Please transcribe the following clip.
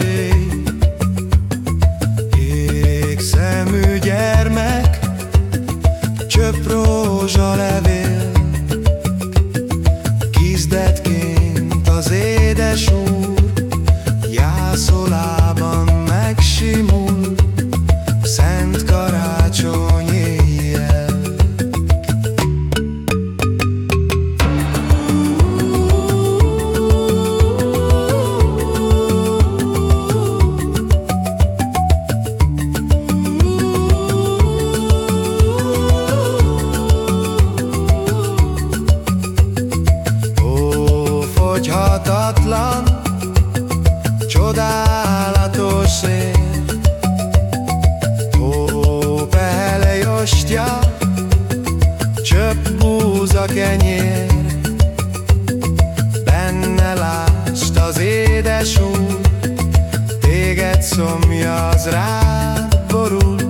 chez Halhatatlan, csodálatos ér Ó, behelejostja, csöpp búz a kenyér. Benne lást az édes úr, téged szomja az rád borul